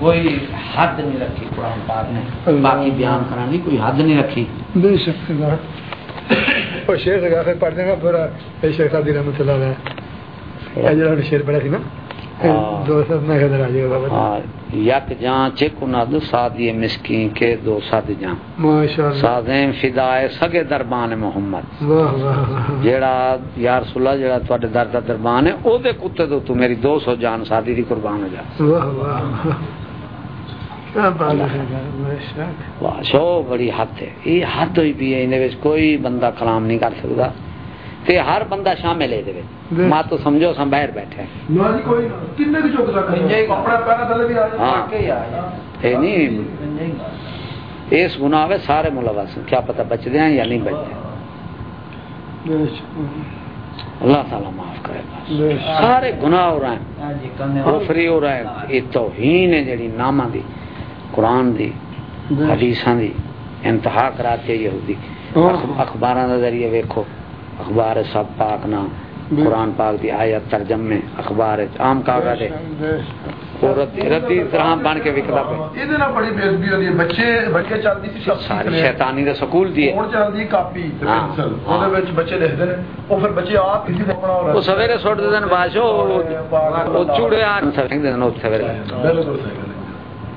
کوئی حد نہیں رکھی قرآن پاک نے۔ باقی بیان کرانی کوئی حد نہیں رکھی۔ بے شک لگا پڑھ دیں گا پورا شک صاحب رحمۃ اللہ علیہ۔ جڑا شیر پڑھا تھی نا۔ ہاں۔ دو یک جان چک ند سادی مسکین کے دو سد جان ماشاء اللہ سادیں فدائے سگے دربان محمد۔ واہ واہ واہ جیڑا یا رسول اللہ جیڑا تواڈے در دا دربان ہے او دے کتے تو تو میری 200 جان سادی دی قربان ہو جا۔ واہ واہ۔ شو بڑی حد ہے یہ حد ہوئی بھی ہے انہاں وچ کوئی بندہ کلام نہیں کر سکدا تے ہر بندہ شامل ہے دے وچ ماں تو سمجھو سم باہر بیٹھے ہیں نہ کوئی کتنے بھی چوک سکتے اپنا پہلا تھلے بھی آ اے نہیں اس گناہ میں سارے ملوث کیا پتہ بچ ہیں یا نہیں بچتے اللہ تعالیٰ معاف کرے شک سارے گناہ ہو رہے ہیں کفری ہو رہا ہے یہ توہین ہے جڑی نامہ دی قرآن دی حدیثاں دی انتہا کراتے یہودی۔ اخباراں دا ذریعے ویکھو اخبار سب پاک نہ قرآن پاک دی آیت ترجمے اخبار عام کاغذ طرح بن کے وکدا پے نال بڑی ہوندی ہے بچے بچے چلدی سی شیطانی دے سکول دی ہے۔ ہن چلدی کاپی ہاں۔ وچ بچے لکھدے نے۔ او پھر بچے آپ او سویرے سٹ دے دن باشو او چوڑے او سویرے بالکل صحیح۔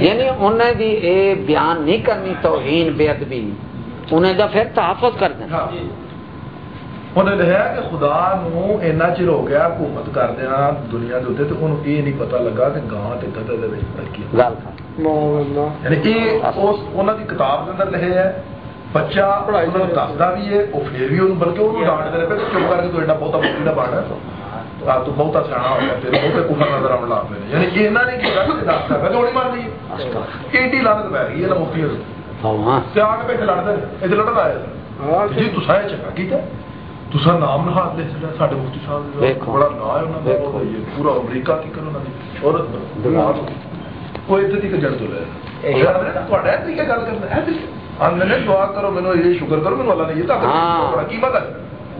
یعنی انہیں دی اے بیان نہیں کرنی توہین بے ادبی۔ انہیں دا پھر تحفظ کر دینا۔ ہاں۔ انہیں لیا کہ خدا نو اینا ہو گیا حکومت کر دنیا دے نہیں لگا کہ تے دے یعنی کتاب دے اندر ہے بچہ بھی ہے بھی بلکہ اونوں ڈانٹ دے کر کے تو بہتا بہتا بڑا تو بہت سیاح ہو گیا بہت کمر نظر آن لگ پہ یعنی یہ نہیں گولی مار رہی ہے ایڈی لڑک پی رہی ہے ہاں۔ مفتی سے آ کے بیٹھے لڑتے ادھر لڑ آئے جی تو سارے چکا کیتا نام نہ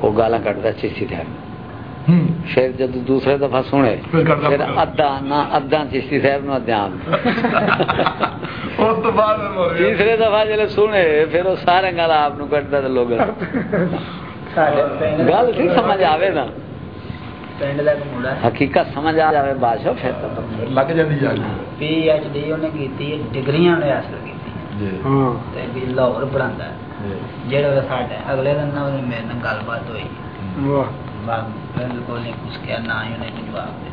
وہ گالا کٹتا چیسی صاحب پھر جب دوسرے دفعہ سنے پھر ادا نہ ادا چشتی صاحب نو دھیان۔ تیسرے دفعہ جب سنے پھر وہ سارے گل آپ کٹتا تو لوگ۔ گل سی سمجھ آوے نا۔ حقیقت حاصل کی لاہور پڑھا اگلے دن میرے گل بات ہوئی۔ بالکل کچھ کیا نہ ہی انہیں جواب دیا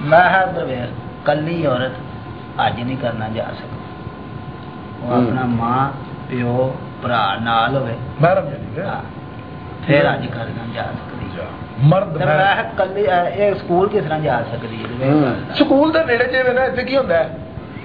میں ہر درویز کلی عورت اج نہیں کرنا جا سک وہ اپنا ماں پیو برا نال ہوئے۔ ہاں۔ پھر اج کرنا جا سکتی۔ میں کلی اے سکول کس طرح جا سکتی سکول کے نیڑے جی کی ہوتا ہے؟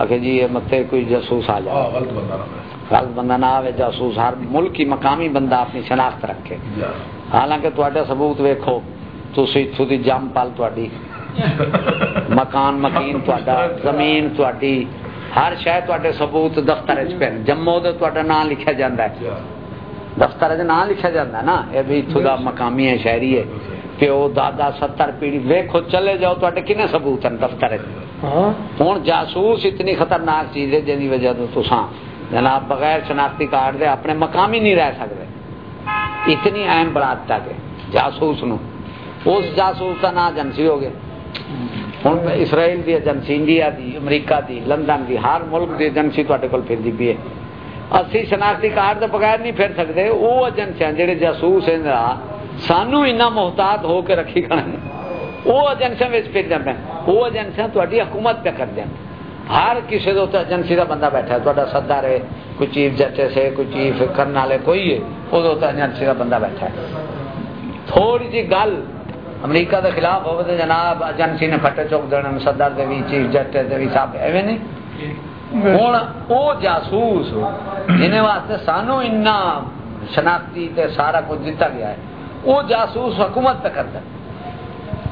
آخر جی یہ متے کوئی جاسوس آ جائے۔ غلط بندہ نہ آئے جاسوس۔ ہر ملک کی مقامی بندہ اپنی شناخت رکھے۔ حالانکہ تھوڑا ثبوت ویکو تھی اتوں کی جم پل تھی مکان مکین زمین تھی ہر شہ تے ثبوت دفتر جمو جموں تو نام لکھا جا۔ دفتر نام لکھا جا یہ بھی اتوں کا مقامی ہے شہری ہے۔ پیو دادا ستر پیڑھی ویکو چلے جاؤ تے کنے ثبوت ہیں دفتر ہوں جاسوس اتنی خطرناک چیز ہے جن کی وجہ تو تساں جناب بغیر شناختی کارڈ دے اپنے مقام ہی نہیں رہ سکتے اتنی اہم بڑا تک ہے جاسوس نو اس جاسوس کا نام ایجنسی ہو گیا ہوں اسرائیل کی ایجنسی انڈیا دی امریکہ دی لندن دی ہر ملک دی ایجنسی تے کول پھرتی پی ہے اسی شناختی کارڈ تو بغیر نہیں پھر سکتے وہ ایجنسیاں جہے جاسوس ہیں ਦਫ਼ਤਰ 'ਚ ਹਾਂ ਹੁਣ ਜਾਸੂਸ ਇਤਨੀ ਖਤਰਨਾਕ ਚੀਜ਼ ਹੈ ਜਿਹਦੀ ਵਜ੍ਹਾ ਤੋਂ ਤੁਸੀਂ ਜਨਾਬ ਬਗੈਰ ਸ਼ਨਾਖਤੀ ਕਾਰਡ ਦੇ ਆਪਣੇ ਮਕਾਮ ਹੀ ਨਹੀਂ ਰਹਿ ਸਕਦੇ ਇਤਨੀ ਅਹਿਮ ਬਰਾਤ ਤੱਕ ਹੈ ਜਾਸੂਸ ਨੂੰ ਉਸ ਜਾਸੂਸ ਦਾ ਨਾਂ ਏਜੰਸੀ ਹੋ ਗਿਆ ਹੁਣ ਇਸਰਾਈਲ ਦੀ ਏਜੰਸੀ ਇੰਡੀਆ ਦੀ ਅਮਰੀਕਾ ਦੀ ਲੰਡਨ ਦੀ ਹਰ ਮੁਲਕ ਦੀ ਏਜੰਸੀ ਤੁਹਾਡੇ ਕੋਲ ਫਿਰਦੀ ਪਈ ਹੈ ਅਸੀਂ ਸ਼ਨਾਖਤੀ ਕਾਰਡ ਦੇ ਬਗੈਰ ਨਹੀਂ ਫਿਰ ਸਕਦੇ ਉਹ ਏਜੰਸੀਆਂ ਜਿਹੜੇ ਜਾਸੂਸ ਹਨ ਦਾ ਸਾਨੂੰ ਇੰਨਾ ਮੁਹਤਾਤ ਹੋ ਕੇ ਰੱਖੀ ਖੜੇ ਨੇ ਉਹ ਏਜੰਸੀਆਂ ਵਿੱਚ ਫਿਰ ਜਾਂਦੇ ਉਹ ਏਜੰਸੀਆਂ ਤੁਹਾਡੀ ਹਕੂਮਤ ਤੇ ਕਰਦੇ ਹਨ ਹਰ ਕਿਸੇ ਦੇ ਉੱਤੇ ਏਜੰਸੀ ਦਾ ਬੰਦਾ ਬੈਠਾ ਹੈ ਤੁਹਾਡਾ ਸੱਦਾ ਰਹੇ ਕੋਈ ਚੀਫ ਜਸਟਿਸ ਹੈ ਕੋਈ ਚੀਫ ਕਰਨ ਵਾਲੇ ਕੋਈ ਹੈ ਉਹਦੇ ਉੱਤੇ ਏਜੰਸੀ ਦਾ ਬੰਦਾ ਬੈਠਾ ਹੈ ਥੋੜੀ ਜੀ ਗੱਲ ਅਮਰੀਕਾ ਦੇ ਖਿਲਾਫ ਹੋਵੇ ਤੇ ਜਨਾਬ ਏਜੰਸੀ ਨੇ ਫੱਟੇ ਚੁੱਕ ਦੇਣਾ ਸੱਦਰ ਦੇ ਵੀ ਚੀਫ ਜਸਟਿਸ ਦੇ ਵੀ ਸਭ ਐਵੇਂ ਨਹੀਂ ਹੁਣ ਉਹ ਜਾਸੂਸ ਜਿਹਨੇ ਵਾਸਤੇ ਸਾਨੂੰ ਇੰਨਾ ਸ਼ਨਾਖਤੀ ਤੇ ਸਾਰਾ ਕੁਝ ਦਿੱਤਾ ਗਿਆ ਹੈ ਉਹ ਜਾਸੂਸ ਹਕੂਮਤ ਤੇ ਕਰਦਾ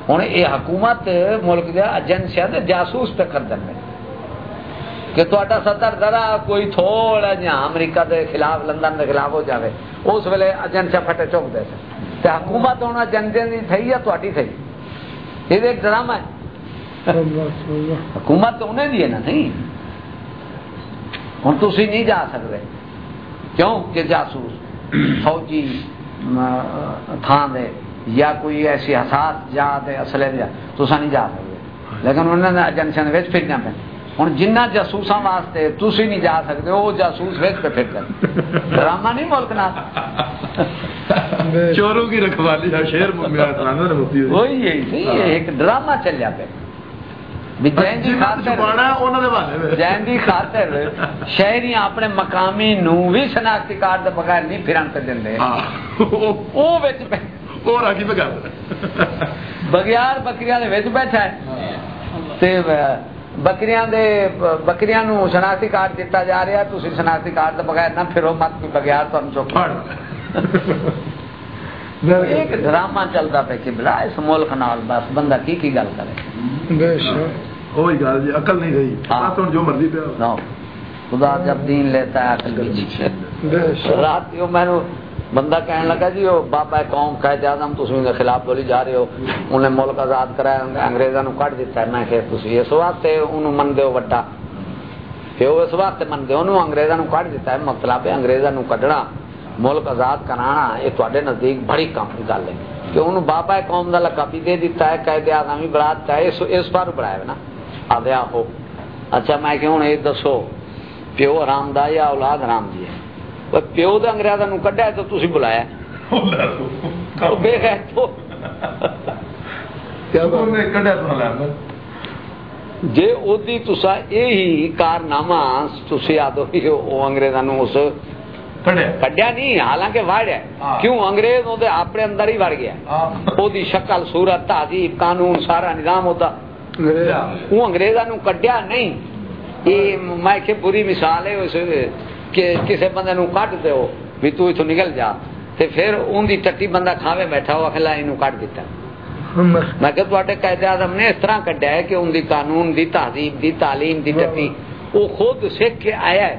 ਹੁਣ ਇਹ ਹਕੂਮਤ ਮੁਲਕ ਦੇ ਏਜੰਸੀਆਂ ਤੇ ਜਾਸੂਸ ਤੇ ਕਰਦਾ ਹੈ ਕਿ ਤੁਹਾਡਾ ਸਦਰ ਜ਼ਰਾ ਕੋਈ ਥੋੜਾ ਜਿਹਾ ਅਮਰੀਕਾ ਦੇ ਖਿਲਾਫ ਲੰਡਨ ਦੇ ਖਿਲਾਫ ਹੋ ਜਾਵੇ ਉਸ ਵੇਲੇ ਏਜੰਸੀਆਂ ਫਟੇ ਚੁੱਕਦੇ ਸੀ ਤੇ ਹਕੂਮਤ ਹੁਣ ਏਜੰਸੀਆਂ ਦੀ ਥਈ ਆ ਤੁਹਾਡੀ ਥਈ ਇਹ ਇੱਕ ਡਰਾਮਾ ਹੈ ਹਕੂਮਤ ਉਹਨੇ ਦੀ ਹੈ ਨਾ ਨਹੀਂ ਹੁਣ ਤੁਸੀਂ ਨਹੀਂ ਜਾ ਸਕਦੇ ਕਿਉਂ ਕਿ ਜਾਸੂਸ ਫੌਜੀ ਅਮ, تھان دے یا کوئی ایسی حساس جا دے اصلے دے تو سا نہیں جا سکتے۔ لیکن انہوں نے ایجنسیاں ویچ پھرنا پہ ہوں جنہ جاسوساں واسطے تسی نہیں جا سکتے وہ جاسوس ویچ پہ پھر ڈرامہ نہیں ملک نا چوروں کی رکھوالی شیر وہی ایک ڈرامہ چلیا پہ بھی بکری دی خاطر شناختی کارڈ بغیر بیٹھا ہے۔ تے شناختی کارڈ دیتا جا رہا تسی شناختی کارڈ بغیر نہ پھرو مت کوئی بغیار ایک ڈرامہ چلتا پہ چبلا اس ملک نال بس بندہ کی کی گل کرے؟ جی، عقل نہیں رہی۔ ہاں۔ جو مرضی پہ خدا جب دین لیتا ہے عقل بھی پیچھے۔ رات کو میں بندہ کہنے لگا جی وہ بابا قوم قائد اعظم تم کے خلاف بولی جا رہے ہو۔ انہیں ملک آزاد کرایا انگریزوں نے کٹ دیتا ہے۔ میں کہ تھی اس واسطے انہوں منتے ہو وڈا کہ وہ اس واسطے منتے انہوں انگریزوں نے کٹ دیتا ہے۔ مطلب ہے انگریزوں کڈنا۔ ਦਿੱਤਾ ਮੈਂ ਕਿਹਾ ਤੁਸੀਂ ਇਸ ਵਾਸਤੇ ਉਹਨੂੰ ਮੰਨਦੇ ਹੋ ਵੱਡਾ ਕਿ ਉਹ ਇਸ ਵਾਸਤੇ ਮੰਨਦੇ ਹੋ, ਉਹਨੂੰ ਅੰਗਰੇਜ਼ਾਂ ਨੂੰ ਕੱਢ ਦਿੱਤਾ ਹੈ ਮਤਲਬ ਹੈ ਅੰਗਰੇਜ਼ਾਂ ਨੂੰ ਕੱਢਣਾ ਮੁਲਕ ਆਜ਼ਾਦ ਕਰਾਣਾ ਇਹ ਤੁਹਾਡੇ ਨਜ਼ਦੀਕ ਬੜੀ ਕੰਮ ਦੀ ਗੱਲ ਹੈ ਕਿ ਉਹਨੂੰ ਬਾਬਾ ਕੌਮ ਦਾ ਲਕਬ ਵੀ ਦੇ ਦਿੱਤਾ ਹੈ ਕਾਇਦ ਆਜ਼ਮ ਵੀ ਬਣਾ ਦਿੱਤਾ ਹੈ ਇਸ ਇਸ ਪਰ ਬਣਾਇਆ ਨਾ ਆਦਿਆ ਹੋ کڈیا نہیں حالانکہ واڑیا کیوں؟ انگریز اپنے اندر ہی وڑ گیا۔ وہ شکل صورت تہذیب قانون سارا نظام ہوتا ہاں۔ وہ انگریزا نو کڈیا نہیں۔ میں بری مثال ہے کسی بندے کٹ دو بھی تو اتو نکل جا۔ پھر ان ٹٹی بندہ کھاوے بیٹھا ہوا کھلا انہوں کٹ دیتا میں کہ تے قید اعظم نے اس طرح کڈیا ہے کہ ان قانون دی تہذیب دی تعلیم دی ٹٹی۔ وہ خود سیکھ کے آیا ہے۔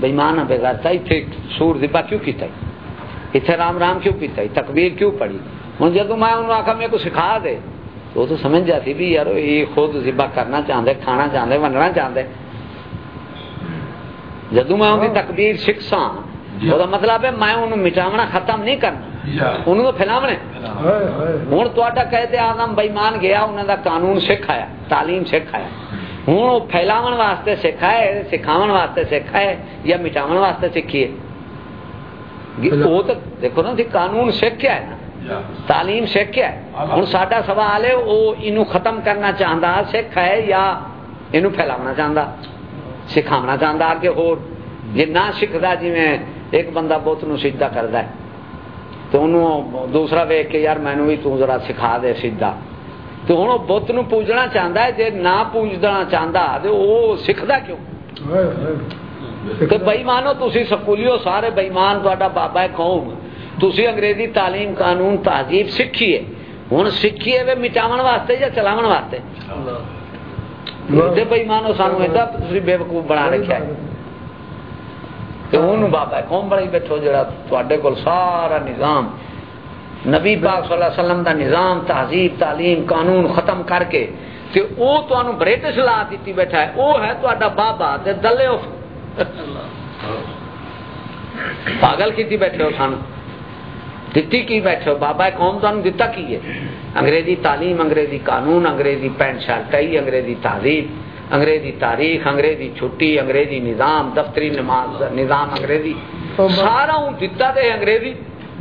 بےمانہ بےغیرتا اتنے سور دبا کیوں کیتا اتنے رام رام کیوں کیتا تقبیر کیوں پڑی ہوں جدو میں انہوں آخا میرے کو سکھا دے۔ وہ تو سمجھ جاتی بھی یار یہ خود ذبح کرنا چاہتے کھانا چاہتے ونڈنا چاہتے جدو میں ان کی تقبیر تقدیر سکھسا جی۔ وہ مطلب ہے میں انہوں مٹاونا ختم نہیں کرنا۔ جی۔ انہوں تو پھیلاونے۔ ہوں تا کہتے آدم بئیمان گیا انہوں کا قانون سکھ آیا تعلیم سکھ آیا۔ ہوں پھیلاو واسطے سکھا ہے سکھاو واسطے سکھا ہے یا مٹاو واسطے سیکھی ہے وہ تو دیکھو نا قانون سیکھا ہے تعلیم سیکھا ہے۔ ہوں سا سوال ہے وہ یہ ختم کرنا چاہتا سکھ ہے یا یہ پھیلاونا چاہتا سکھاونا چاہتا کہ ہو جی نہ سیکھتا جی میں ایک بندہ بت نو سیدا کرتا ہے۔ تو انہوں دوسرا ویک کے یار مینو بھی تو ذرا سکھا دے سیدا تو ہوں وہ بت پوجنا چاہتا ہے جی نہ پوجنا چاہتا تو وہ سیکھتا کیوں؟ تو بئیمانو تھی سکولی ہو سارے بئیمان تا بابا قوم۔ تھی انگریزی تعلیم قانون تہذیب سیکھی ہے ہوں سیکھی ہے مٹاو واسطے یا چلاو واسطے؟ تو بئیمانو سانو ایسا بے وقوف بنا رکھا ہے۔ بابا قوم بڑی بیٹھو جا تے سارا نظام نبی پاک صلی اللہ علیہ وسلم دا نظام، تہذیب، تعلیم، قانون ختم کر کے تے او تانوں برٹش لا دیتی بیٹھا ہے، او ہے تہاڈا بابا تے دلے او پاگل کیتی بیٹھے ہو سن دتی کی بیٹھے ہو؟ بابا قوم تانوں دتا کی ہے؟ انگریزی تعلیم، انگریزی قانون، انگریزی پینٹ شرٹائی انگریزی تہذیب، انگریزی تاریخ، انگریزی چھٹی، انگریزی نظام، دفتری نماز، نظام انگریزی۔ سارا دتا دے انگریزی۔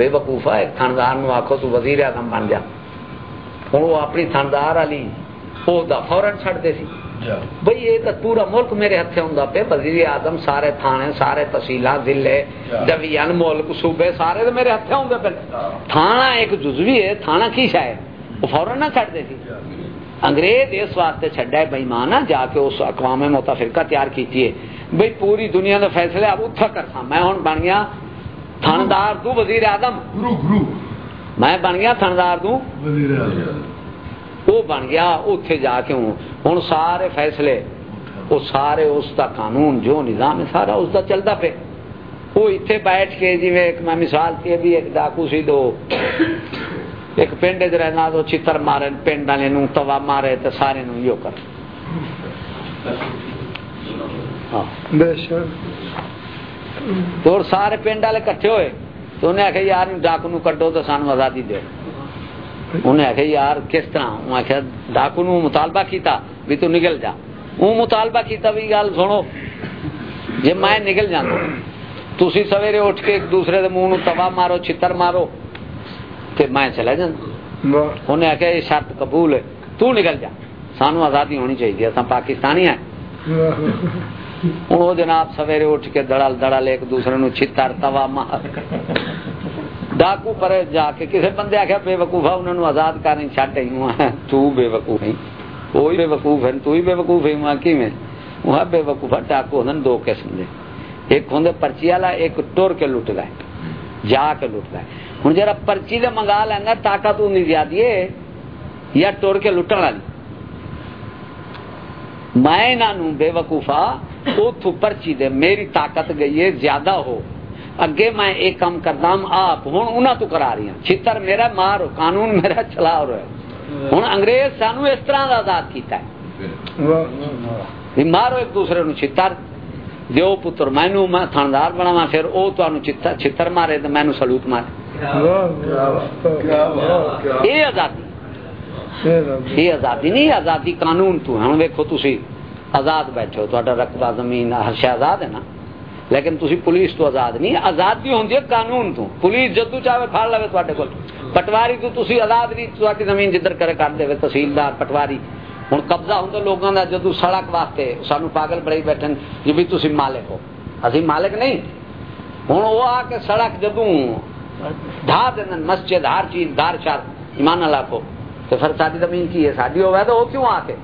بے وقوفا ایک تھندار نو آخو تو وزیر اعظم بن جا۔ ہوں وہ اپنی تھندار والی عہدہ فورن چڑھتے سی۔ بھائی یہ تو پورا ملک میرے ہاتھ ہوں پہ وزیر اعظم سارے تھانے سارے تحصیل ضلع ڈویژن ملک صوبے سارے تو میرے ہاتھ ہوں پہلے تھانہ ایک جزوی ہے تھانہ کی شاید وہ فورن نہ چڑھتے سی۔ انگریز اس واسطے چڈا ہے بھائی بےمانہ جا کے اس اقوام متفرقہ تیار کیتی ہے۔ بھائی پوری دنیا کا فیصلہ اب اتھا کرسا میں ہوں بن گیا تھندار تو وزیر اعظم۔ میں بن گیا تھندار تو؟ وہ بن گیا اتے جا کے ہوں۔ ہوں سارے فیصلے وہ سارے اس کا قانون جو نظام ہے سارا اس کا چلتا پہ وہ اتنے بیٹھ کے جی میں مثال تھی بھی ایک ڈاکو سی دو۔ ایک پنڈ چ رہنا تو چتر مارے پنڈ والے توا مارے تو سارے نو یہ کر۔ ہاں۔ تو سارے پنڈ والے کٹھے ہوئے تو انہیں آخیا یار ڈاکو نو کڈو تو سان آزادی دو انہیں آخیا یار کس طرح؟ انہیں آخیا ڈاکو نو مطالبہ کیتا بھی تو نکل جا۔ وہ مطالبہ کیتا بھی گل سنو جی میں نکل جانا تھی سویرے اٹھ کے ایک دوسرے کے منہ توا مارو چتر مارو تو میں چلا جانا انہیں آخیا یہ شرط قبول ہے۔ تو نکل جا۔ سانو آزادی ہونی چاہیے اصل پاکستانی ہے وہ جناب سویرے اٹھ کے دڑل دڑل ایک دوسرے نو چھتر توا مار۔ ڈاکو پر جا کے کسی بندے آخیا بے وقوفا انہوں نے آزاد کرنی چٹ ہی تو بے وقوف نہیں وہی بے وقوف ہے تھی بے وقوف ہے وہاں کی میں وہاں بے وقوفا ڈاکو ہوں دو قسم کے ایک ہوں پرچی والا، ایک ٹور کے لٹ گئے جا کے لٹ گئے ہوں جرا پرچی دے منگا لینا، طاقت ہوں زیادہ یا ٹور کے لٹن والی۔ میں بے وقوفا اتو پرچی دے، میری طاقت گئی ہے، زیادہ ہو۔ اگے میں ایک کام کرتا ہوں، آپ ہوں انہوں تو کرا رہی ہوں چھتر میرا مارو قانون میرا چلا رہا ہے۔ ہوں انگریز سانو اس طرح کا آزاد کیتا ہے۔ مارو ایک دوسرے نو چھتر۔ دیو پتر مینو میں تھاندار بناوا پھر او تو چھتر مارے تو مینو سلوٹ مارے۔ یہ آزادی۔ یہ آزادی نہیں، آزادی قانون تو ہوں ویکو تھی آزاد بیٹھو تا رقبہ زمین، ہر شہ آزاد ہے نا۔ لیکن تھی پولیس تو آزاد نہیں آزادی ہوتی ہے قانون تو۔ پولیس جدو چاہے پھڑ لو تے کو پٹواری تو تھی آزاد نہیں تاری زمین جدھر کرے کر دے تحصیلدار پٹواری۔ ہوں قبضہ ہوں لوگوں کا جدو سڑک واسطے سانو پاگل بڑے بیٹھے جی بھی تھی مالک ہو۔ ابھی مالک نہیں۔ ہوں وہ آ کے سڑک جدو ڈھا دین مسجد ہر چیز، دار چار ایمان لاکھو تو پھر ساری زمین کی ہے؟ ساری ہوا تو وہ کیوں آ کے؟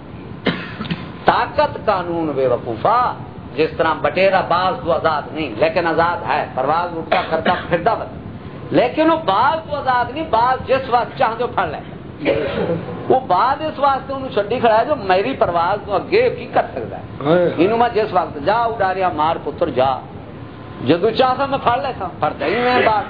طاقت قانون بے وقوفا جس طرح بٹیرا باز تو آزاد نہیں لیکن آزاد ہے پرواز اٹھتا کرتا پھرتا بس۔ لیکن وہ باز تو آزاد نہیں باز جس وقت چاہ جو پڑ لے۔ وہ بعد اس واسطے انہوں چڈی کھڑا ہے جو میری پرواز تو اگے کی کر سکتا ہے۔ انہوں میں جس وقت جا اڈاریا مار پتر جا۔ جدو چاہتا میں پڑ لیتا پڑتا ہی میں بات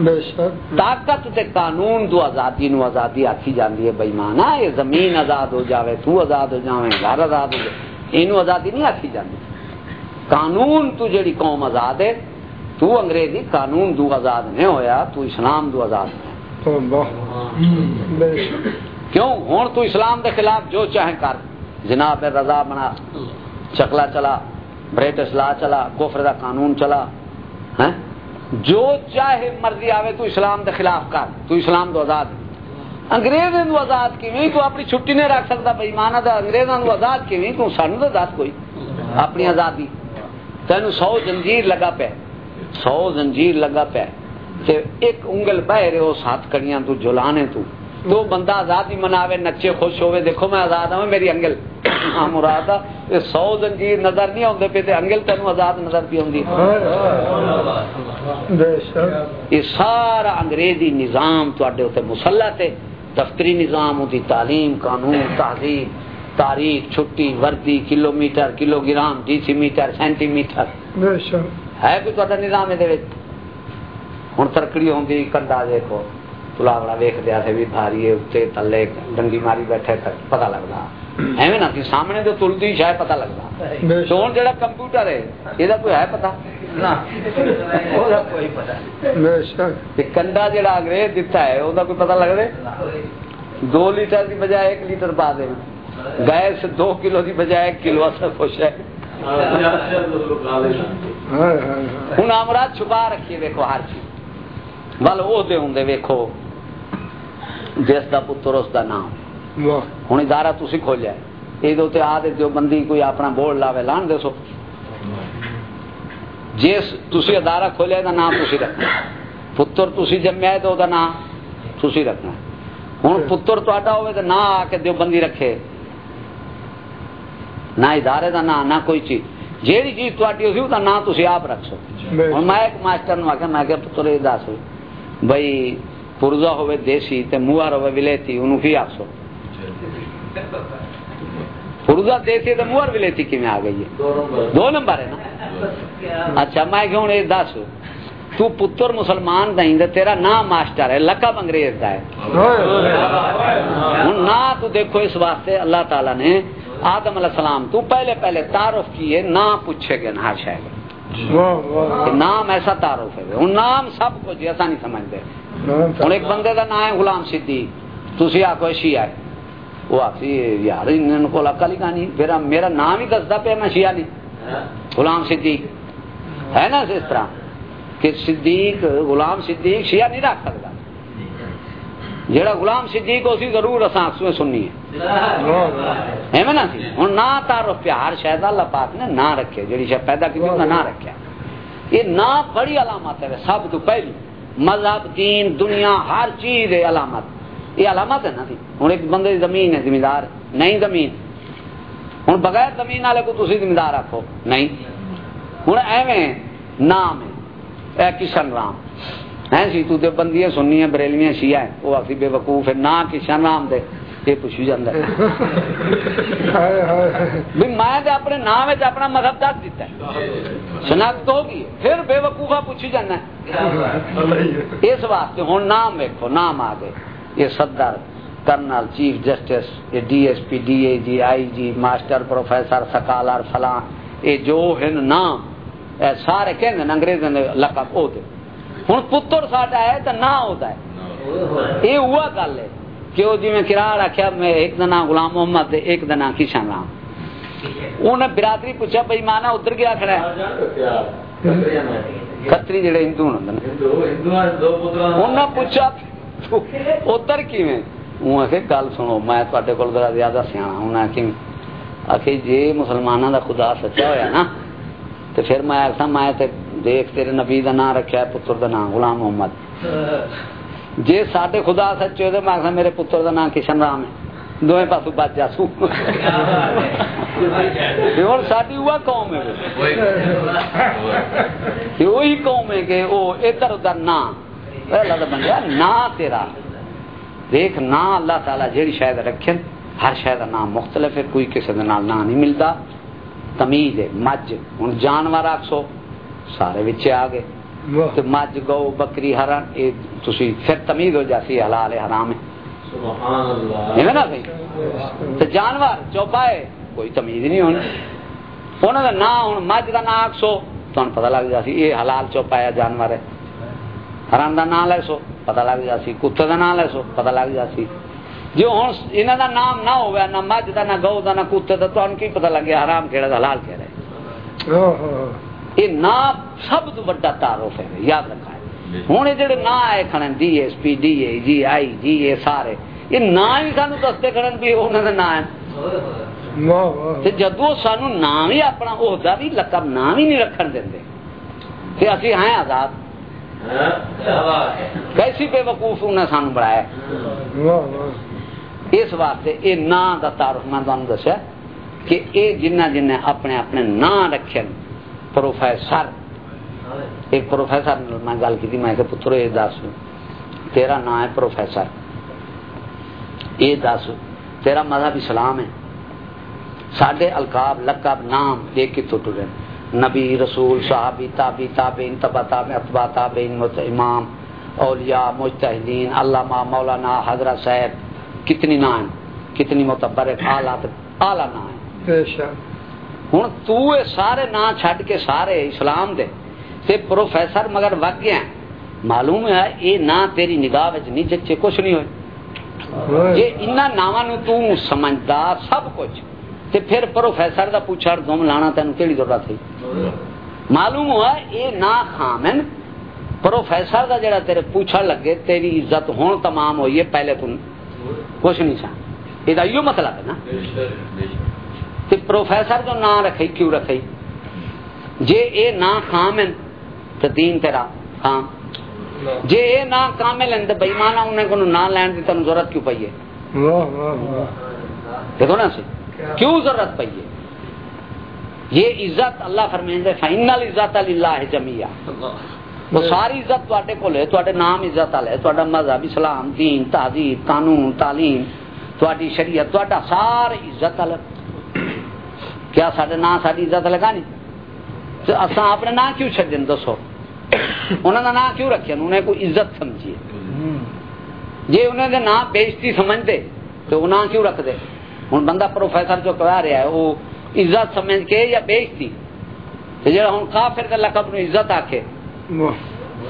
طاقت تے قانون دو آزادی نو آزادی آکھی جاندی ہے بھائی مانا یہ زمین آزاد ہو جاوے تو آزاد ہو جاوے گھر آزاد ہو جاوے اینو آزادی نہیں آکھی جاندی۔ قانون تو جڑی قوم آزاد ہے تو انگریزی قانون دو آزاد نہیں ہویا تو اسلام دو آزاد ہے کیوں؟ ہوں تو اسلام دے خلاف جو چاہیں کر۔ جناب رضا بنا چکلا چلا بریٹس لا چلا کفر دا قانون چلا ہے جو چاہے مرضی آوے، تو اسلام دے خلاف کر، تو اسلام تو آزاد انگریز نو آزاد کیویں؟ تو اپنی چھٹی نہیں رکھ سکتا بے ایمان دا انگریزاں نو آزاد کیویں؟ تو سانو تو آزاد کوئی، اپنی آزادی۔ تینو سو زنجیر لگا پے سو زنجیر لگا پے تے ایک انگل بہ رہے ہو سات کڑیاں تو جلانے تو۔ تو بندہ آزادی مناوے، نچے خوش ہوئے دیکھو میں آزاد ہوں میری انگل۔ ہاں مراد یہ سو زنجیر نظر نہیں آتے پہ تے انگل تینوں آزاد نظر پی آتی یہ سارا انگریزی نظام تے اتنے مسلط ہے دفتری نظام ہوتی تعلیم، قانون، تہذیب، تاریخ، چھٹی، وردی kilometre kilogram decimetre centimetre ہے کوئی تا نظام یہ ہوں ترکڑی ہوتی کنڈا دیکھو۔ تلاوڑا ویخ دیا بھی بھاری ہے اتنے تلے ڈنگی ماری بیٹھے پتا لگتا ایویں نہ سامنے تو تلتی شاید پتا لگتا۔ تو ہوں جا کمپیوٹر ہے یہ کوئی ہے پتا کنڈا جہاں انگریز دتا ہے وہ کوئی پتا لگ رہے دو لیٹر کی بجائے ایک لیٹر پا دے۔ گیس دو کلو کی بجائے ایک کلو خوش ہے۔ ہوں امراد چھپا رکھیے دیکھو ہر چیز۔ ول وہ ہوں ویکو جس کا پتر اس کا نام۔ ہوں ادارہ تھی کھولیا یہ آ دے بندی کوئی اپنا بورڈ لاوے لان دے سو جس تھی ادارہ کھولیا کا نام تھی رکھنا پتر تھی جمیا تو نام تھی رکھنا ہوں پتر تا ہوئے تو نہ آ کے دیو بندی رکھے نہ ادارے کا نام نہ کوئی چیز جیڑی چیز تاری ہوئی وہ نام تھی آپ رکھ سو ہوں میں ایک ماسٹر نو آخیا میں پتر یہ دس بھائی پرزا ہوئے دیسی تے موہر ہوئے ولیتی انہوں کی آخسو پرزا دیسی تے موہر ولیتی کی میں آ گئی ہے؟ دو نمبر ہے۔ نا؟ اچھا میں کیوں یہ دس تو پتر مسلمان دیں دے تیرا نام ماسٹر ہے لقب انگریز دا ہے۔ ہوں نہ تو دیکھو اس واسطے اللہ تعالی نے آدم علیہ السلام تو پہلے پہلے تعارف کیے نہ پوچھے گے نہ ہر شاید نام ایسا تعارف ہے۔ ہوں نام سب کچھ ایسا نہیں سمجھتے۔ ہوں ایک بندے کا نام ہے غلام صدیق تھی آخو شیعہ ہے۔ وہ آخری، یار ان کو اکل ہی کہانی، پھر میرا نام ہی دستا پیا میں شیعہ نہیں غلام صدیق۔ ہے نا اس طرح؟ کہ صدیق، غلام صدیق شیعہ نہیں رکھ سکتا۔ جہاں غلام صدیق اسی ضرور اصا آسو سننی ہے۔ نا؟ سی ہوں نہ تعارف پیار شاید اللہ پاک نے نہ رکھے جی شاید پیدا کی نہ رکھا یہ نہ بڑی علامت ہے، سب تو پہلی۔ مذہب، دین، دنیا، ہر چیز علامت۔ یہ علامت ہے نا تھی ہوں ایک بندے زمین ہے زمیندار۔ نہیں زمین۔ ہوں بغیر زمین والے کو تھی زمیندار رکھو نہیں۔ ہوں ایویں نام ہے۔ اے کشن رام۔ ہے سی تو تے بندیاں سننی بریلیاں شیعہ ہیں۔ وہ آخری بے وقوف ہے۔ نہ کشن رام دے۔ یہ پوچھی جاتا ہے۔ بھی میں اپنے نام اپنا مذہب دس دیتا ہے۔ شناخت ہوگی۔ پھر بے وقوفا پوچھی جانا ہے۔ اس واسطے ہوں نام ویکو نام آ گئے۔ یہ صدر کرنل چیف جسٹس یہ D S P D I G I G master professor scholar فلاں یہ جو ہیں نام سارے کہ انگریز نے لقب وہ ہوں پتر ساڈا ہے تو نہ ہوتا ہے۔ یہ ہوا گل ہے کہ وہ جی میں کرار آخیا میں ایک دن غلام محمد ایک دن کشن رام۔ انہیں برادری پوچھا بھائی مانا ادھر کیا کھڑا ہے؟ کتری جڑے ہندو انہیں پوچھا ادھر کیویں گل سنو میں تے کو زیادہ سیا انہیں آخر جی مسلمانوں کا خدا سچا ہوا نا تو پھر میں آخا میں دیکھ تیرے نبی کا نام رکھا پتر کا نام غلام محمد جی سڈے خدا سچے تو میں آخا میرے پتر کا نام کشن رام ہے دونوں پاس بچ جا سو ہوں ساری وہ قوم ہے وہی قوم ہے کہ وہ ادھر ادھر نہ بنیا نہ تیرا۔ دیکھ نہ اللہ تعالیٰ جیڑی شاید رکھن ہر شاید نام مختلف ہے کوئی کسی نام نہ نہیں ملتا تمیز ہے مجھ۔ ہوں جانور آخسو سارے بچے آ گئے۔ مجھ گو بکری ہرن یہ پھر تمیز ہو جاتی حلال ہے حرام ہے۔ نا بھائی جانور چوپائے کوئی تمیز نہیں ہونی۔ انہوں نے نہ ہوں مجھ کا نام آخسو تمہیں پتا لگ جاتی یہ حلال چوپایا جانور ہے۔ حرام کا نام لے سو پتا لگ جاتی کتے کا نام لے سو پتا لگ جاتی جو ہوں انہوں کا نام نہ ہوا نہ مجھ کا نہ گو کا نہ کتے کا تو کی پتا لگے حرام کہڑا حلال کہہ رہے یہ نام سب تو بڑا تعارف ہے یاد رکھا ہے ہوں یہ جڑے نا آئے کھڑے D S P D I G I G اے سارے یہ نام ہی سانو دستے کھڑے بھی انہوں نے نام ہے جدو سانو نام ہی اپنا عہدہ بھی لقب نام ہی نہیں رکھن دیں اسی ہیں آزاد کیسی بے وقوف انہیں سانو بڑھایا اس واسطے یہ نا کا تعارف میں تمہیں دسیا کہ یہ جنہ جنہیں اپنے اپنے نام رکھے پروفیسر۔ ایک پروفیسر میں گل کی میں کہ پتر یہ دس۔ تیرا نام ہے پروفیسر۔ یہ دس۔ تیرا مذہب اسلام ہے۔ سڈے القاب، لقب، نام یہ کتوں ٹرے نبی رسول صحابی تابی تابعین تبا تابع اتبا تابعین امام اولیاء مجتہدین علامہ مولانا حضرت صاحب کتنی نام کتنی معتبر اعلیٰ اعلیٰ نام ہوں تو سارے نا چھڈ کے سارے اسلام دے تے پروفیسر مگر وگ گیا معلوم ہے یہ نہ تیری نگاہ نہیں جچے کچھ نہیں ہوئے۔ جی ان ناواں تو سمجھدا سب کچھ۔ تے پھر پروفیسر دا پوچھڑ دم لانا تینوں کیڑی ضرورت ہے؟ معلوم ہوا یہ نہ خامن پروفیسر دا جڑا تیرے پوچھڑ لگے تیری عزت ہون تمام ہوئی ہے پہلے تم کچھ نہیں سا یہ مطلب ہے نا؟ تے پروفیسر جو نام رکھے کیوں رکھے؟ جے اے نا خام ہیں تو دین تیرا خام۔ جے اے نا کامل ہیں تو بےمانا انہیں کو نا لین دی تن ضرورت کیوں پئی ہے؟ دیکھو نا سی کیوں ضرورت پئی ہے؟ یہ عزت اللہ فرمائیں دے فائن العزت اللہ جميعا۔ وہ ساری عزت تواڈے کول ہے تواڈے نام عزت والے تواڈا مذہب اسلام دین تہذیب قانون تعلیم تواڈی شریعت تواڈا سارے عزت والے کیا سارے نا ساری عزت لگانی تو اصا اپنے نا کیوں چڈن دسو۔ انہوں کا نام کیوں رکھے؟ انہیں کوئی عزت سمجھیے جی انہوں نے نام بےزتی سمجھتے تو وہ نام کیوں رکھ دے ہوں بندہ پروفیسر جو کرا رہا ہے وہ عزت سمجھ کے یا بےزتی جا ہوں کافر کا لقب نو عزت آکھے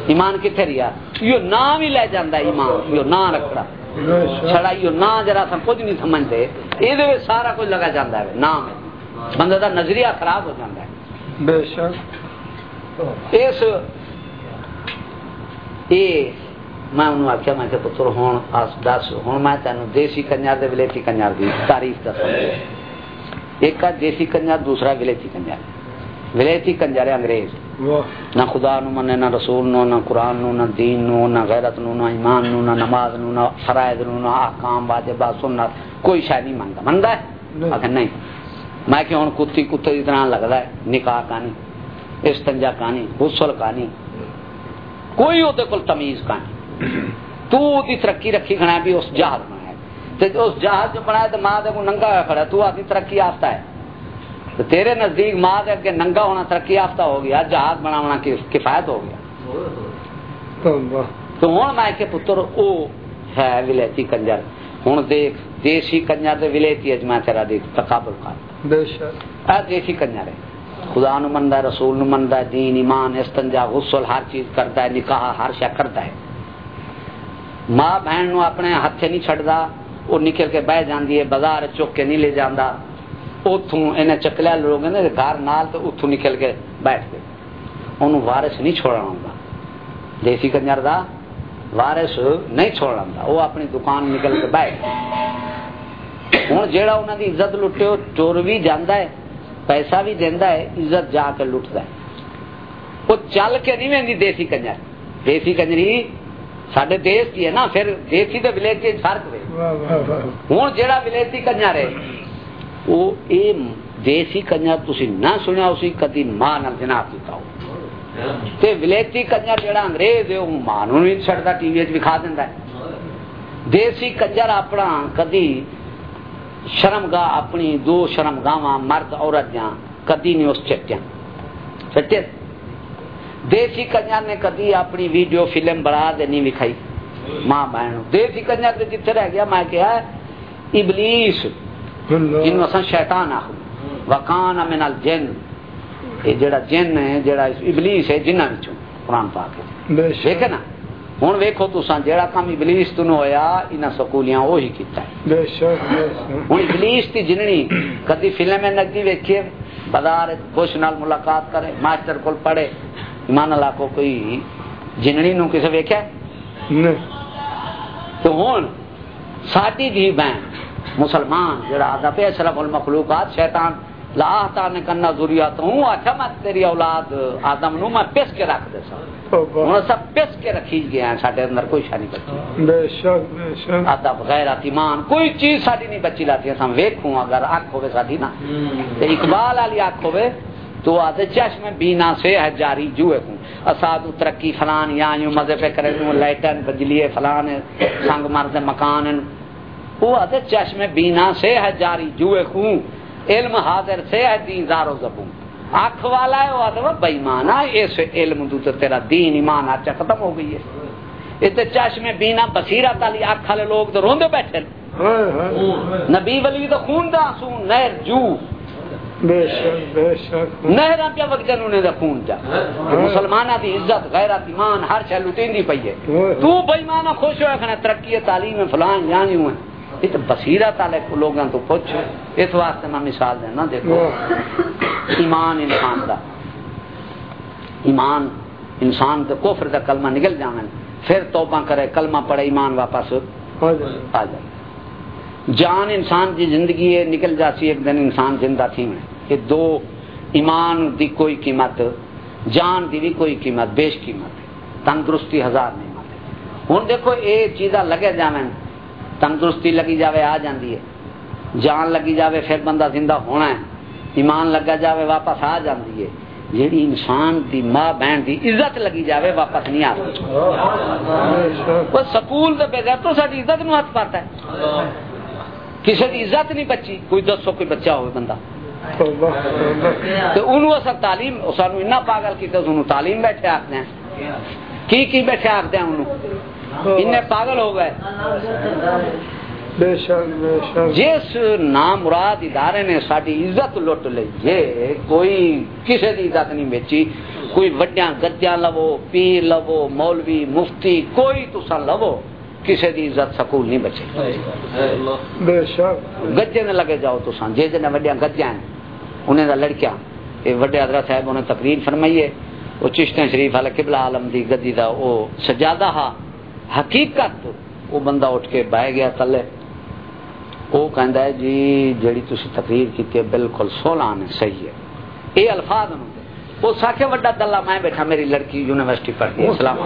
ایمان کتنے رہا یہ نام ہی لے جانا ایمان یہ نام رکھنا چھڑا یہ نام جرا سا کچھ نہیں سمجھتے یہ سارا کچھ لگا جاتا ہے نام ہے۔ بندے کا نظریہ خراب ہو جاتا ہے۔ بے شک۔ اس میں انہوں آخیا میں پتر ہوں دس ہوں میں تینوں دیسی کنجر دے ولیتی کنجر کی تعریف دس۔ ایک دیسی کنجر دوسرا ولیتی کنجر ولیتی کنجر ہے انگریز۔ نہ خدا نو منے نہ رسول نو نہ قرآن نو نہ دین نو نہ غیرت نو نہ ایمان نو نہ نماز نو نہ فرائض نو نہ احکام واجبات سنت کوئی شاید نہیں منگا منگا ہے؟ اگر نہیں۔ میں کہ ہوں کتی کتے کی طرح لگتا ہے نکاح کہانی استنجا کہانی غسل کہانی۔ کوئی وہ تمیز کہانی۔ تو دی ترقی رکھی کھڑا بھی اس جہاز بنایا تے اس جہاز جو بنایا تو ماں دے کو ننگا ہوا کھڑا تو آدھی ترقی یافتہ ہے۔ تو تیرے نزدیک ماں دے کے ننگا ہونا ترقی یافتہ ہو گیا جہاز بنانا کفایت ہو گیا۔ تو ہوں میں کہ پتر او ہے ولایتی کنجر۔ ہوں دیکھ دیسی کنجر دے ولایتی اج میں تیرا دیکھ تقابل کر بے شک۔ اے دیسی کنجر ہے۔ خدا نو مندا ہے رسول نو مندا ہے دین ایمان استنجا غسل ہر چیز کرتا ہے نکاح ہر شے کرتا ہے۔ ماں بہن نو اپنے ہاتھ نہیں چھڑدا وہ نکل کے بہ جاندی ہے، بازار چک کے نہیں لے جاندا۔ اتوں انہیں چکلیا لوگ نے گھر نال تو اتوں نکل کے بیٹھ گئے۔ انہوں وارث نہیں چھوڑنا ہوں دیسی کنجر دا وارث نہیں چھوڑنا ہوں وہ اپنی دکان نکل کے بیٹھ ہوں جیڑا انہوں دی عزت لٹے وہ چور بھی جانا ہے، پیسہ بھی دینا ہے، عزت جا کے لٹتا ہے۔ وہ چل کے نہیں وہی دیسی کنجر۔ دیسی کنجری سڈے دیش کی ہے نا پھر دیسی تو ولےتی فرق ہے ہوں جیڑا ولےتی کنجر ہے وہ اے دیسی کنجر تسی نہ سنیا اسی کدی ماں نال جناب کیتا ہو تے کنجر جیڑا انگریز ہے وہ ماں نہیں چھڑدا ٹی وی دکھا دیندا ہے دیسی کنجر اپنا کدی شرمگاہ اپنی دو شرمگاواں مرد عورت جاں کدی نہیں اس چٹیا چٹے دیسی کنجر نے کدی اپنی ویڈیو فلم بنا دے نہیں وکھائی ماں بہن دیسی کنجر تے جتھے رہ گیا میں کہا ابلیس جن اصل شیطان آخو وکان من الجن یہ جڑا جن ہے جڑا ابلیس ہے جنہ وچوں قرآن پاک ہے دیکھے نا ہوں ویکو تسا جہاں کام ابلیس تن ہویا ان سکولیاں وہی کیتا ہے ہوں ابلیس کی جننی کدی فلم نگی ویکھیے بازار خوش نال ملاقات کرے ماسٹر کول پڑھے ایمان اللہ کو کوئی جننی نو کسے ویکھیا تو ہوں ساڈی دھی بہن مسلمان جڑا آدھا پہ اشرف المخلوقات شیطان لا نے کرنا ضروریات ہوں اچھا میں تیری اولاد آدم نو میں پس کے رکھ دے سا ہوں سب پس کے رکھی گئے ہیں ساڈے اندر کوئی شا نہیں بچی بے شک بے شک ادب غیرت ایمان کوئی چیز ساڈی نہیں بچی لاتی ہم ویکھوں اگر اکھ ہوے ساڈی نا تے اقبال والی اکھ ہوے تو آدھے چشم بینا سے ہے جاری جوئے کو اساد ترقی فلان یا یوں مزے پہ کرے تو لائٹن بجلی فلان سنگ مرد مکان۔ وہ آدھے چشم بینا سے ہے جاری جوئے خون علم حاضر سے ہے دین زارو زبون۔ آنکھ والا ہے وہ آدھے بےمان اس علم دو تو تیرا دین ایمان آچا ختم ہو گئی ہے۔ تو چشم بینا بصیرت والی آنکھ والے لوگ تو روندے بیٹھے۔ نبی ولی تو خون دا سون نہر جو۔ بے شک بے شک۔ نہر پیا وقت انہوں نے خون جا مسلمانہ دی عزت غیرت ایمان ہر شے لٹیندی پئی ہے۔ تو بےمان خوش ہویا کھنا ترقی تعلیم فلان یعنی ہوئے۔ یہ تو بصیرت والے لوگوں تو پوچھ۔ اس واسطے میں مثال دینا دیکھو۔ ایمان انسان دا۔ ایمان انسان تو کوفر دا کلمہ نکل جاویں۔ پھر توبہ کرے کلمہ پڑھے ایمان واپس آ جائے۔ جان انسان کی زندگی ہے نکل جاتی ایک دن انسان زندہ تھی میں یہ دو ایمان دی کوئی قیمت، جان دی بھی کوئی قیمت، بیش قیمت تندرستی ہزار نعمت ہے ہوں دیکھو یہ چیزاں لگے جاویں، تندرستی لگی جاوے، آ جاندی ہے۔ جان لگی جاوے، پھر بندہ زندہ ہونا ہے۔ ایمان لگا جاوے، واپس آ جاندی ہے۔ جیڑی انسان دی ماں بہن دی عزت لگی جاوے، واپس نہیں آ سکتی۔ سکول دے بغیر تو ساری عزت نو ہاتھ پاتا ہے۔ کسی دی عزت نہیں بچی، کوئی دسو، کوئی بچہ ہوئے بندہ۔ تو انہوں اصل تعلیم سانو اتنا پاگل کیتا انہوں تعلیم بیٹھے آختے ہیں۔ کی کی بیٹھے آختے ہیں انہوں؟ انہیں پاگل ہو گئے۔ جس نام مراد ادارے نے ساری عزت لٹ لی جے کوئی کسی دی عزت نہیں بیچی کوئی وڈیا گدیا لو پیر لو مولوی مفتی کوئی تسا لو کسی دی عزت سکول نہیں بچے۔ گجے نے لگے جاؤ تو جی جن وڈیا گدیا ہیں۔ انہیں دا لڑکیاں۔ یہ وڈے حضرت صاحب انہیں تقریر فرمائیے۔ وہ چشتیں شریف والے قبلہ عالم دی گدی دا وہ سجادہ ہا۔ حقیقت وہ بندہ اٹھ کے بہ گیا تلے۔ وہ کہندا ہے جی جڑی تسی تقریر کی بالکل سولہ نے صحیح ہے۔ یہ الفاظ انہوں وہ ساکھے وڈا دلہ میں بیٹھا میری لڑکی یونیورسٹی پڑھتی ہے اسلام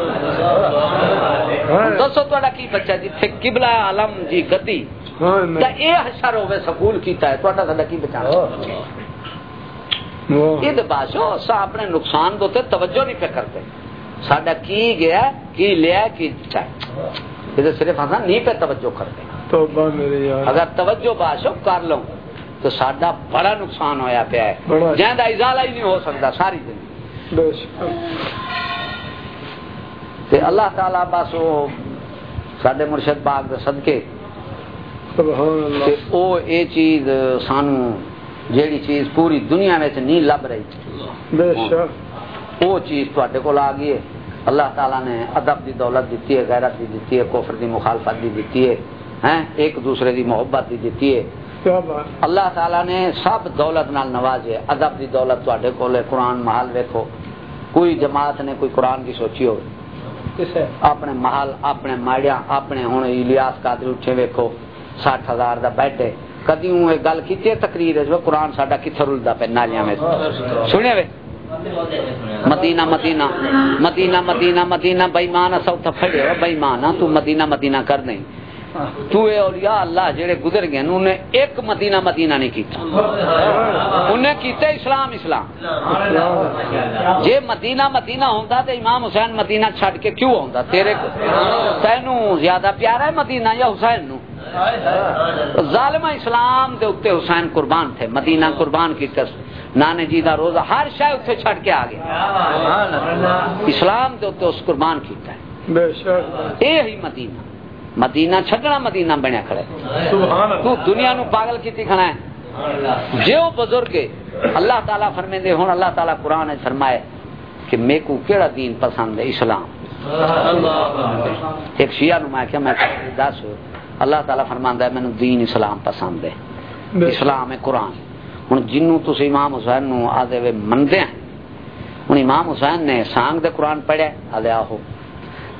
دسو تا کی بچہ جی؟ قبلہ عالم جی گدی۔ اے حشر ہوے سکول کیتا ہے تا سا کی بچا یہ باسو سا اپنے نقصان توجہ نہیں پہ کرتے۔ ساڈا کی گیا کی لیا کی چاہے یہ صرف نہیں پہ توجہ کرتے۔ اگر توجہ باسو کر لوں تو سڈا بڑا نقصان ہویا پیا ہے۔ جہاں ازالہ ہی نہیں ہو سکتا ساری زندگی۔ تے اللہ تعالی بس وہ سڈے مرشد باغ دے صدقے۔ او اے چیز سانو جیڑی چیز پوری دنیا میں نہیں لب رہی۔ وہ چیز تے کو آ گئی ہے۔ اللہ تعالیٰ نے ادب دی دولت دیتی ہے غیرت دی دیتی ہے کفر دی مخالفت دی دیتی ہے ایک دوسرے دی محبت دی دیتی ہے۔ اللہ تعالیٰ نے سب دولت نال نوازے ادب دی دولت تے کو قرآن محل ویکو کوئی جماعت نے کوئی قرآن کی سوچی ہو اپنے محل اپنے ماڑیا اپنے ہوں الیاس قادر اٹھے ویکو سٹھ ہزار کا بیڈ ہے۔ کدی گل کی تقریر ہے قرآن ساڈا کتنے رلتا پہ نالیاں میں سنیا وے؟ مدینہ مدینہ مدینہ مدینہ مدینہ بےمان سو تھڑے بےمان تو مدینہ مدینہ کر دیں۔ تو اے اولیاء اللہ جڑے گزر گئے انہیں ایک مدینہ مدینہ نہیں کیتا۔ انہیں کیتا اسلام اسلام۔ جے مدینہ مدینہ ہوندا تے امام حسین مدینہ چھڈ کے کیوں ہوندا؟ تیرے کو۔ تینو زیادہ پیارا ہے مدینہ یا حسین نو؟ ظالم اسلام دے اوتے حسین قربان تھے مدینہ قربان کی کس نانے جی دا روزہ ہر شے اوتے چھڈ کے آ گیا۔ اسلام دے اوتے اس قربان کیتا ہے۔ بے شک۔ اے ہی مدینہ۔ مدینہ چھڈنا مدینہ بنیا کھڑے تو دنیا نو پاگل کیتی کھڑا ہے۔ جو بزرگ اللہ تعالیٰ فرمے دے ہون اللہ تعالیٰ قرآن نے فرمائے کہ میں کو کیڑا دین پسند ہے؟ اسلام۔ ایک شیعہ نو میں کیا میں دس اللہ تعالیٰ فرماندا ہے مینوں دین اسلام پسند ہے۔ اسلام ہے قرآن۔ ہن جنوں تسی امام حسین نو آدے وے مندے ہیں ہن امام حسین نے سانگ دے قرآن پڑھیا آدے آہو۔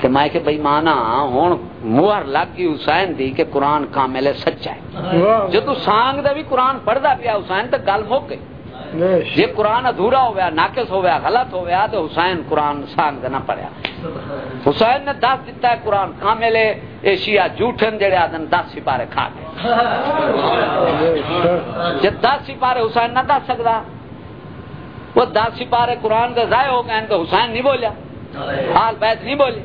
کہ میں کہ بھائی مانا ہوں موہر لگ گئی حسین دی کہ قرآن کامل سچا ہے۔ جدو سانگ دا بھی قرآن پڑھدا پیا حسین تو گل مک گئی۔ جی قرآن ادھورا ہوا ناقص ہوا غلط ہوا تو حسین قرآن سانگ نہ پڑھیا۔ حسین نے دس دیتا ہے قرآن کامل ایشیا جھوٹن جڑے آدن دس سپارے کھا کے۔ جی دس سپارے حسین نہ دس سکتا وہ دس سپارے قرآن کے ضائع ہو گئے تو حسین نہیں بولیا۔ حال بیت نہیں بولے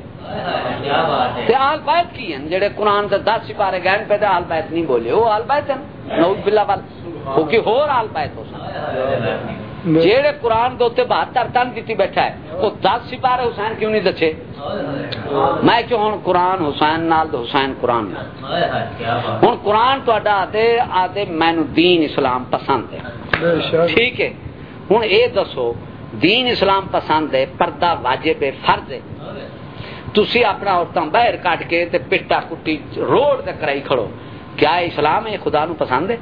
آل بیت کی ہیں جڑے قرآن دے دس سپارے گہن پہ آل بیت نہیں بولے وہ آل بیت ہیں۔ نعوذ باللہ وال وہ کی ہور آل بیت ہو سکتا جیڑے قرآن دے اتنے بہتر تن دیتی بیٹھا ہے وہ سپارے حسین کیوں نہیں دچے میں کیوں ہوں قرآن حسین نال دے حسین قرآن نال؟ ہوں قرآن تو آتے آتے مینو دین اسلام پسند ہے۔ ٹھیک ہے۔ ہوں اے دسو دین اسلام پسند ہے پردہ واجب ہے فرض ہے۔ تسی اپنا عورتوں باہر کٹ کے تے پٹا کٹی روڈ تے کرائی کھڑو۔ کیا اسلام ہے؟ خدا نو پسند ہے؟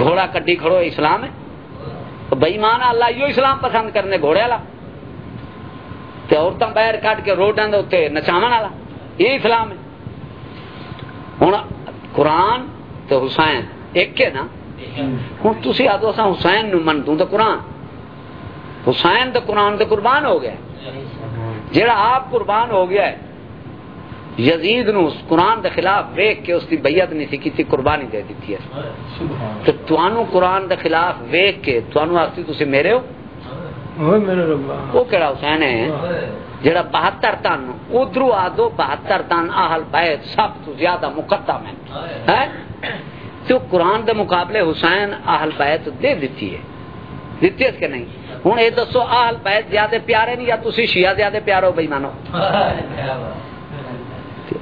گھوڑا کڈی کھڑو اسلام ہے؟ بئیمان اللہ یہ اسلام پسند کرنے گھوڑے والا۔ تے عورتوں باہر کٹ کے روڈاں دے اوتے نچاون والا۔ یہ اسلام ہے۔ ہن قرآن تے حسین، ایک ہے نا؟ ہن تسی آدو اساں حسین نو من دوں تے قرآن۔ حسین تے قرآن تے قربان ہو گیا جڑا آپ قربان ہو گیا ہے یزید نو قرآن دے خلاف ویک کے اس کی بیعت نہیں تھی کیتی قربانی دے دیتی ہے۔ تو توانو قرآن دے خلاف ویک کے توانو آختی تسی میرے ہو؟ وہ کہڑا حسین ہے؟ جڑا بہتر تن ادھرو آدو بہتر تن اہل بیت سب تو زیادہ مقدم ہے۔ تو قرآن دے مقابلے حسین اہل بیت دے دیتی ہے۔ دیتی ہے کہ نہیں؟ ہوں یہ دسو آل بیت زیادہ پیارے نہیں یا تھی شیعہ زیادہ پیارو بھائی مانو؟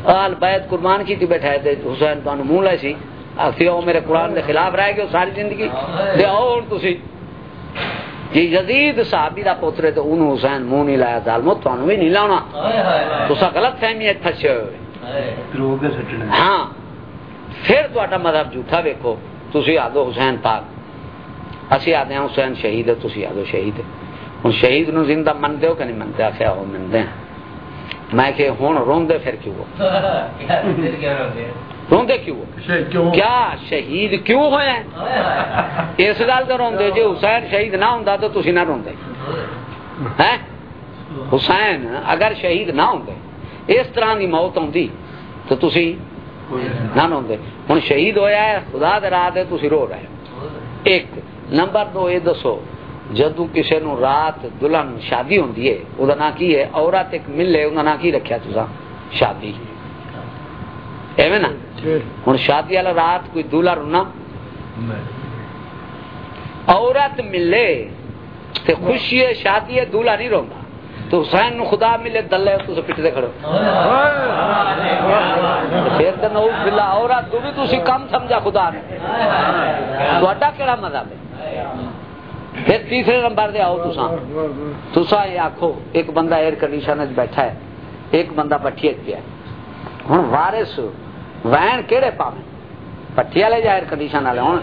آل بیت قربان کی تھی بیٹھا ہے حسین تو منہ لے سی۔ آخری آؤ میرے قرآن کے خلاف رہ گئے ساری زندگی۔ دے آؤ ہوں تھی جی یزید صحابی دا پوترے تو انہوں حسین منہ نہیں لایا ظالمو تو بھی نہیں لانا تو سا غلط فہمی ہے پھسے ہوئے۔ ہاں۔ پھر تو مذہب جھوٹا ویکو تھی آدھو حسین پاک۔ آدھے ہیں حسین شہید ہے تھی آدھو شہید ہے ہوں شہید نو زندہ منتے ہو کہ نہیں منتے آخیا ہو منتے ہیں۔ میں کہ ہوں روندے پھر کیوں روندے کیوں کیا شہید کیوں ہوئے ہیں؟ اس گل تو روندے جی حسین شہید نہ ہوں تو تھی نہ روندے۔ ہیں؟ حسین اگر شہید نہ ہوں اس طرح دی موت ہوندی تو تسی نہ ہوندے ہن شہید ہویا ہے خدا دے راہ تے تسی رو رہے ایک نمبر دو یہ دسو جدو کسی نو رات دلہن شادی ہوندی ہے، او دا نام کی ہے؟ عورت ایک ملے، او دا نام کی رکھیا تسا شادی۔ ایویں نا؟ ہن شادی والا رات کوئی دلہا رونا عورت ملے تے خوشی ہے، شادی ہے دلہا نہیں روندا تو حسین نو خدا ملے دلے تو پٹتے کھڑو پھر تے نو بلا عورت تو بھی تسی کم سمجھا خدا نے تہاڈا کیڑا مذہب ہے؟ پھر تیسرے نمبر دے آؤ تسا تسا یہ آکھو، ایک بندہ ایئر کنڈیشن بیٹھا ہے، ایک بندہ پٹھی پیا ہن وارث وین کیڑے پاویں پٹھی والے یا ایئر کنڈیشن والے؟ ہوں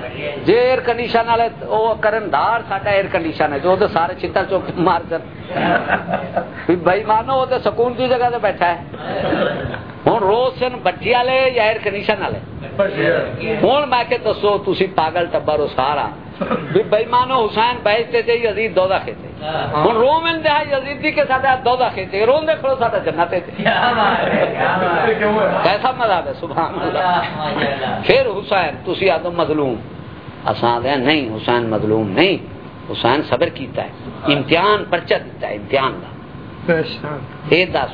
جی ایئر کنڈیشن والے وہ کرن دار ساڈا ایئر کنڈیشن ہے، جو تو سارے چتر چوک مار کر بھائی مانو وہ تو سکون کی جگہ سے بیٹھا ہے۔ ہوں روز سن بٹھی والے یا ایئر کنڈیشن والے؟ ہوں میں کہ دسو تھی پاگل ٹبر ہو سارا۔ بھائی مانو حسین بیچتے تھے یزید دو دکھے تھے۔ ہوں رو مل دیا یزیدی کے ساتھ دو دکھے تھے۔ رو دے کھڑو ساتھ جنتے تھے کیسا مذہب ہے؟ سبحان اللہ۔ پھر حسین آدھو مظلوم۔ اسان دیا نہیں حسین مظلوم نہیں۔ حسین صبر کیتا ہے۔ امتحان پرچہ دیتا ہے امتحان کا اے دس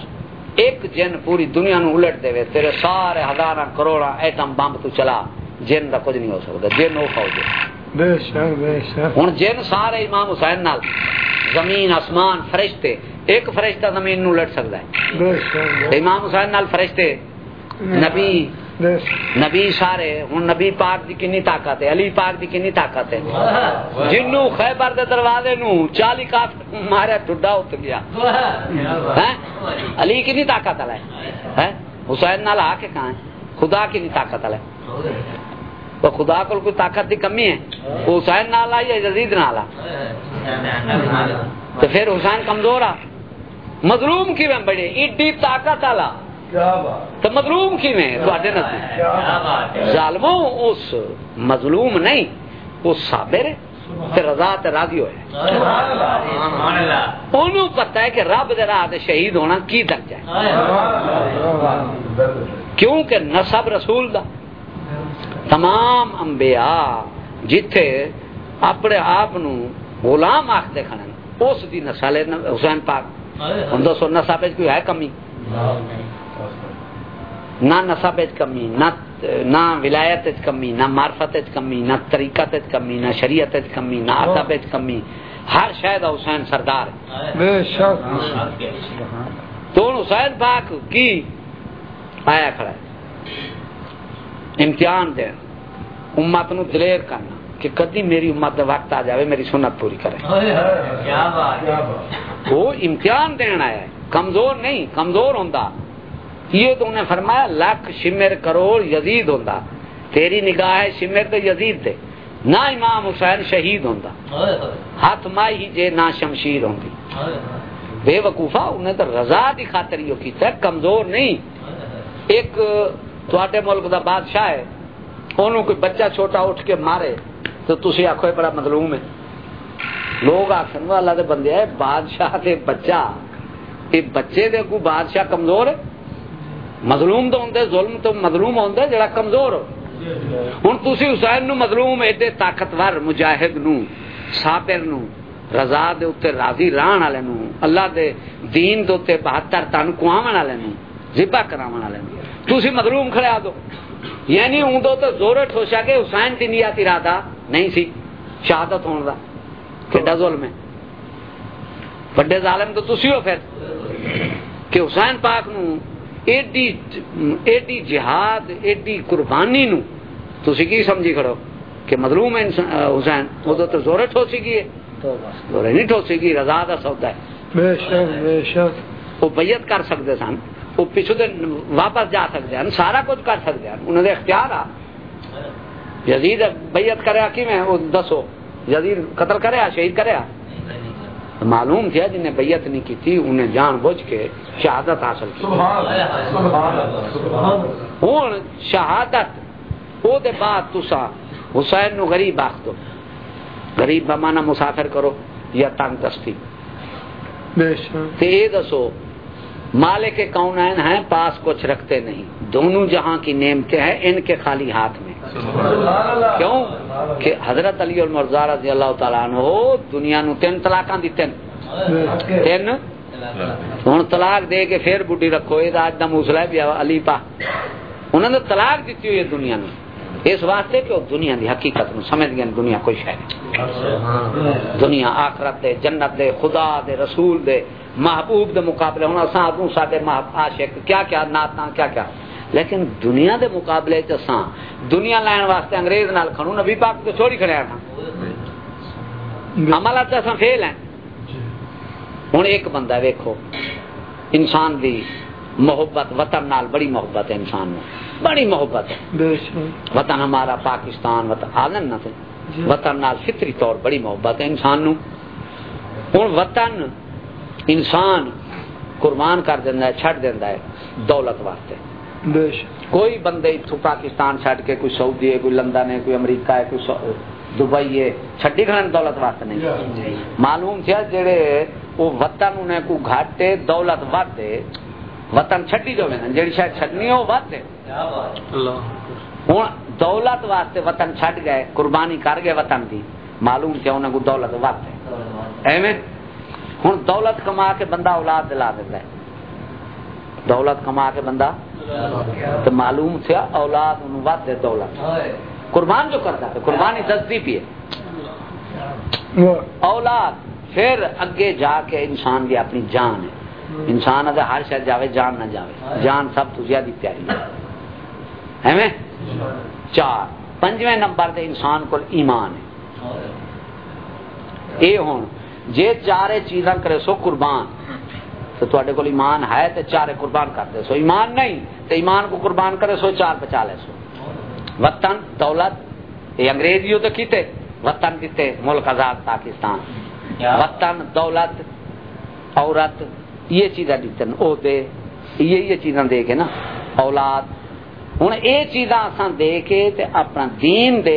ایک جن پوری دنیا نو الٹ دے تیرے سارے ہزار کروڑا ایٹم بمب تو چلا۔ جن کا کچھ نہیں ہو سکتا جن وہ فوج ہوں جن سارے امام حسین نال زمین آسمان فرشتے ایک فرشتہ زمین نو لٹ سکتا ہے۔ امام حسین نال فرشتے نبی نبی سارے ہوں نبی پاک دی کنی طاقت ہے علی پاک دی کنی طاقت ہے۔ جنو خیبر دے دروازے نو چالی کاف مارے ٹھڈا ات گیا۔ علی کنی طاقت والا ہے؟ حسین نال آ کے کہاں ہے؟ خدا کی طاقت والا ہے۔ تو خدا کو کوئی طاقت کی کمی ہے؟ وہ حسین نال آ یا جدید نال آ تو پھر حسین کمزور آ۔ مظلوم کی میں بڑے؟ ایڈی طاقت والا۔ تو مظلوم کی میں ظالموں اس مظلوم نہیں اس صابر ہے رضا تے راضی ہوئے۔ انہوں پتہ ہے کہ رب دے راہ تے شہید ہونا کی درجہ ہے؟ کیونکہ نصب رسول دا۔ تمام انبیاء جتھے اپنے آپ غلام آختے کھڑے اس دی نسل حسین پاک۔ ہوں دسو نسب کوئی ہے کمی؟ نہ نسب کمی نہ نہ ولایت کمی نہ معرفت کمی نہ طریقت کمی نہ شریعت کمی نہ ادب کمی۔ ہر شاید حسین سردار۔ تو حسین پاک کی آیا کھڑا ہے؟ امتحان دے۔ امت نو دلیر کرنا کہ کدی میری امت دا وقت آ جاوے میری سنت پوری کرے۔ وہ امتحان دینا ہے۔ کمزور نہیں کمزور ہوندا۔ یہ تو انہیں فرمایا لاکھ شمر کروڑ یزید ہوندا۔ تیری نگاہ ہے شمر تو یزید دے۔ نہ امام حسین شہید ہوندا۔ ہاتھ مائی ہی جے نہ شمشیر ہوندی۔ بے وقوفا انہیں تو رضا دی خاطر یہ کیتا ہے کمزور نہیں۔ ایک تواڈے ملک دا بادشاہ ہے انہوں کوئی بچہ چھوٹا اٹھ کے مارے تو تسی آخو بڑا مظلوم ہے۔ لوگ آخر والا دے بندے ہے بادشاہ دے بچہ یہ بچے دے کو بادشاہ کمزور ہے؟ مظلوم تو ہوندے، ظلم تو مظلوم ہوندے جڑا کمزور ہو۔ ہوں تسی حسین نو مظلوم، ایڈے طاقتور مجاہد نو، صابر نو، رضا دے اتنے راضی رہن والے اللہ دے دین دے اتنے بہتر تن کواون والے ذبح کراون والے مظلوم کھڑے آ دو۔ یعنی ہوں تو زور ٹھوشا کہ حسین نیت ارادہ نہیں سی۔ شہادت ہونے کا کہا ظلم ہے۔ بڑے ظالم تو تسی ہو پھر۔ کہ حسین پاک نو ایڈی ایڈی جہاد ایڈی قربانی نو تسی کی سمجھی کھڑو کہ مظلوم ہے حسین۔ وہ تو زور ٹھوسی کی ہے۔ زور نہیں ٹھوسی کی رضا دا سودا ہے۔ بے شک بے شک۔ وہ بیعت کر سکتے سن۔ وہ پچھو دے واپس جا سکتے ہیں سارا کچھ کر سکتے ہیں۔ انہوں نے اختیار آ یزید بیعت کرے کی میں وہ دسو۔ یزید قتل کرے شہید کرے معلوم تھا جنہیں بیعت نہیں کی تھی انہیں جان بوجھ کے شہادت حاصل کی۔ ہوں شہادت۔ وہ دے بعد تسا حسین نو غریب آخ دو غریب بمانا مسافر کرو یا تنگ دستی تو یہ دسو مالک کونین ہیں؟ پاس کچھ رکھتے نہیں۔ دونوں جہاں کی نعمتیں ہیں، ان کے خالی ہاتھ میں۔ کیوں؟ کہ حضرت علی المرزا رضی اللہ تعالیٰ عنہ دنیا نو تین طلاقاں دی تین؟ تین ہوں طلاق دے کے پھر بڈی رکھو، یہ اج کا موسلا ہے علی پا۔ انہوں نے طلاق دیتی ہوئی ہے دنیا نو۔ اس واسطے کہ وہ دنیا دی حقیقت نو سمجھ گئے دنیا کوئی شاید نہیں۔ دنیا آخرت دے جنت دے خدا دے رسول دے محبوب دے مقابلے۔ ہوں اساں اگوں ساڈے عاشق کیا کیا نعتاں کیا کیا۔ لیکن دنیا دے مقابلے چ اساں دنیا لین واسطے انگریز نال کھڑو نبی پاک تو چھوڑی کھڑیا تھا عملات اساں فیل ہیں۔ ہوں ایک بندہ ویکھو انسان دی محبت وطن نال بڑی محبت ہے انسان میں بڑی محبت ہے۔ وطن ہمارا پاکستان وطن آلن نہ تھے۔ وطن نال فطری طور بڑی محبت ہے انسان نو ہوں وطن انسان قربان کر دینا ہے چھڑ دینا ہے دولت واسطے۔ کوئی بندے اتو پاکستان چھڑ کے کوئی سعودی ہے کوئی لندن ہے کوئی امریکہ ہے کوئی سو- دبئی ہے چھڈی کھڑن دولت واسطے نہیں۔ معلوم تھیا جڑے وہ وطن انہیں کو گھاٹے دولت ہے وطن چھڈی جو میں جڑی شاید چھڈنی ہو ود ہے ہوں دولت واسطے وطن چھڈ گئے قربانی کر گئے وطن دی معلوم تھیا انہیں کو دولت ود ہے ایویں ہوں دولت کما کے بندہ اولاد دلا دیتا ہے دولت کما کے بندہ تو معلوم تھیا اولاد ود ہے دولت قربان جو کرتا ہے قربانی دستی پی ہے اولاد پھر اگے جا کے انسان کی اپنی جان ہے انسان اگر ہر شاید جاوے جان نہ جاوے۔ جان سب تو زیادہ پیاری ہے۔ ایویں؟ چار۔ پنجویں نمبر تے انسان کو ایمان ہے۔ اے ہون جے چارے چیزاں کرے سو قربان تو تواڈے کول ایمان ہے تے چارے قربان کر دے سو۔ ایمان نہیں تے ایمان کو قربان کرے سو چار بچا لے سو۔ وطن دولت یہ انگریزیوں تو کیتے۔ وطن دیتے ملک آزاد پاکستان۔ وطن دولت عورت یہ چیزاں دیتے عہدے یہ یہ چیزاں دے کے نا اولاد۔ ہوں یہ چیزاں اساں دے کے تے اپنا دین دے